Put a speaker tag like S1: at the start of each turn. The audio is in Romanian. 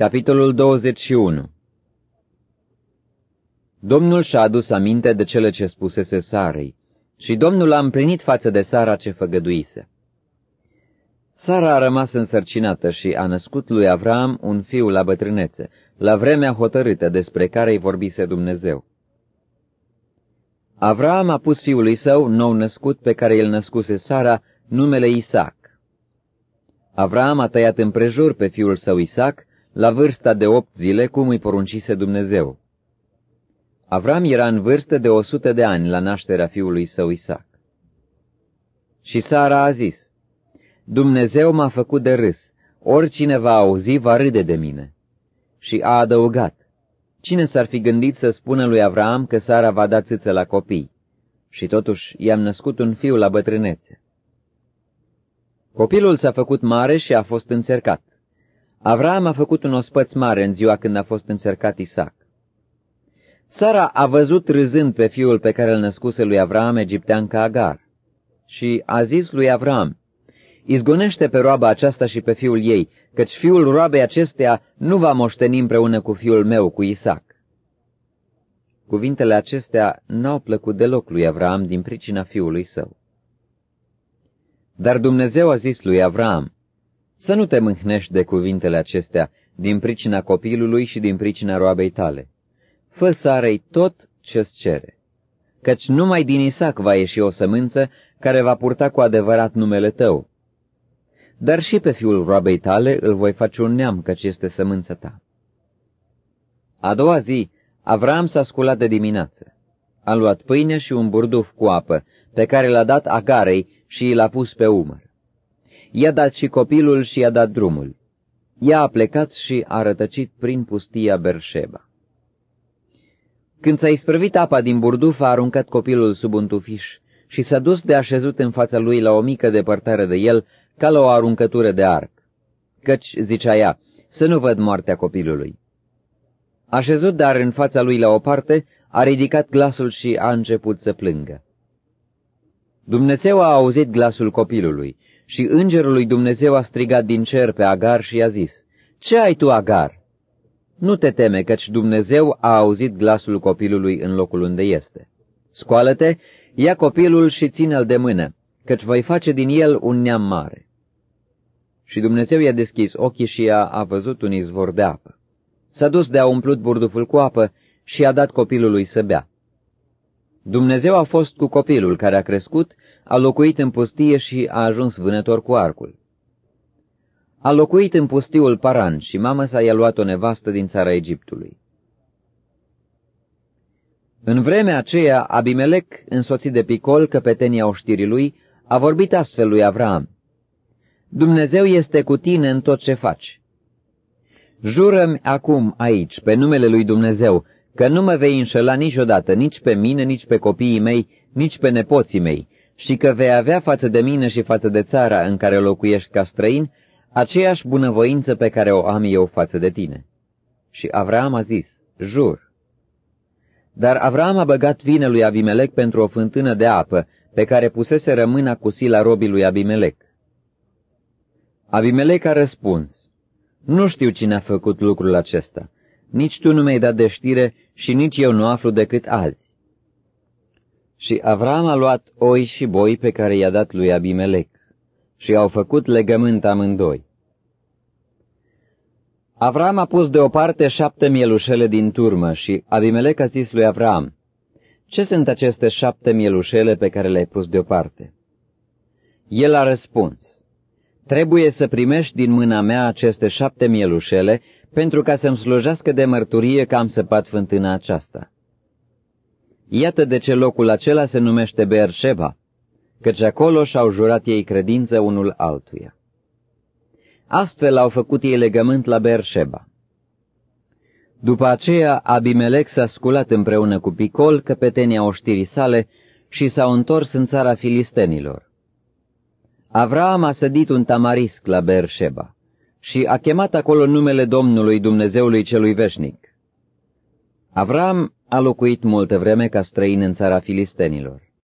S1: Capitolul 21 Domnul și-a adus aminte de cele ce spusese Sarei, și Domnul a împlinit față de Sara ce făgăduise. Sara a rămas însărcinată și a născut lui Avram un fiu la bătrânețe, la vremea hotărâtă despre care îi vorbise Dumnezeu. Avram a pus fiului său, nou născut, pe care îl născuse Sara, numele Isaac. Avram a tăiat împrejur pe fiul său Isaac la vârsta de opt zile, cum îi poruncise Dumnezeu. Avram era în vârstă de o sută de ani la nașterea fiului său Isaac. Și Sara a zis, Dumnezeu m-a făcut de râs, oricine va auzi va râde de mine. Și a adăugat, cine s-ar fi gândit să spună lui Avram că Sara va da țâță la copii? Și totuși i-am născut un fiu la bătrânețe. Copilul s-a făcut mare și a fost încercat. Avram a făcut un ospăț mare în ziua când a fost încercat Isaac. Sara a văzut râzând pe fiul pe care îl născuse lui Avram egiptean ca Agar și a zis lui Avram, Izgonește pe roaba aceasta și pe fiul ei, căci fiul roabei acesteia nu va moșteni împreună cu fiul meu, cu Isaac. Cuvintele acestea n-au plăcut deloc lui Avram din pricina fiului său. Dar Dumnezeu a zis lui Avram, să nu te mâhnești de cuvintele acestea din pricina copilului și din pricina roabei tale. Fă Sarei tot ce-ți cere, căci numai din Isaac va ieși o sămânță care va purta cu adevărat numele tău. Dar și pe fiul roabei tale îl voi face un neam, căci este sămânța ta. A doua zi, Avram s-a sculat de dimineață. A luat pâine și un burduf cu apă, pe care l-a dat Agarei și l-a pus pe umăr. I-a dat și copilul și i-a dat drumul. Ea a plecat și a rătăcit prin pustia Berșeba. Când s-a isprăvit apa din burduf, a aruncat copilul sub un tufiș și s-a dus de așezut în fața lui la o mică depărtare de el, ca la o aruncătură de arc. Căci, zicea ea, să nu văd moartea copilului. Așezut dar în fața lui la o parte, a ridicat glasul și a început să plângă. Dumnezeu a auzit glasul copilului și îngerul lui Dumnezeu a strigat din cer pe Agar și i-a zis, Ce ai tu, Agar? Nu te teme, căci Dumnezeu a auzit glasul copilului în locul unde este. Scoală-te, ia copilul și ține-l de mână, căci voi face din el un neam mare. Și Dumnezeu i-a deschis ochii și ea a văzut un izvor de apă. S-a dus de a umplut burduful cu apă și a dat copilului să bea. Dumnezeu a fost cu copilul care a crescut, a locuit în pustie și a ajuns vânător cu arcul. A locuit în pustiul Paran și mama sa i-a luat o nevastă din țara Egiptului. În vremea aceea, Abimelec, însoțit de Picol, căpetenia oștirii lui, a vorbit astfel lui Avram. Dumnezeu este cu tine în tot ce faci. Jură-mi acum aici, pe numele lui Dumnezeu, că nu mă vei înșela niciodată, nici pe mine, nici pe copiii mei, nici pe nepoții mei, și că vei avea față de mine și față de țara în care locuiești ca străin, aceeași bunăvoință pe care o am eu față de tine. Și Avram a zis, jur. Dar Avram a băgat vine lui Abimelec pentru o fântână de apă, pe care pusese rămâna cu sila robii lui Abimelec. Abimelec a răspuns, Nu știu cine a făcut lucrul acesta, nici tu nu mi-ai dat de știre și nici eu nu aflu decât azi. Și Avram a luat oi și boi pe care i-a dat lui Abimelec și au făcut legământ amândoi. Avram a pus deoparte șapte mielușele din turmă și Abimelec a zis lui Avram, Ce sunt aceste șapte mielușele pe care le-ai pus deoparte? El a răspuns, Trebuie să primești din mâna mea aceste șapte mielușele pentru ca să-mi slujească de mărturie că am săpat fântâna aceasta. Iată de ce locul acela se numește Beersheba, căci acolo și-au jurat ei credință unul altuia. Astfel au făcut ei legământ la Beersheba. După aceea, Abimelec s-a sculat împreună cu Picol, căpetenia oștirii sale, și s-au întors în țara filistenilor. Avraam a sădit un tamarisc la Beersheba și a chemat acolo numele Domnului Dumnezeului celui veșnic. Avram a locuit multă vreme ca străin în țara filistenilor.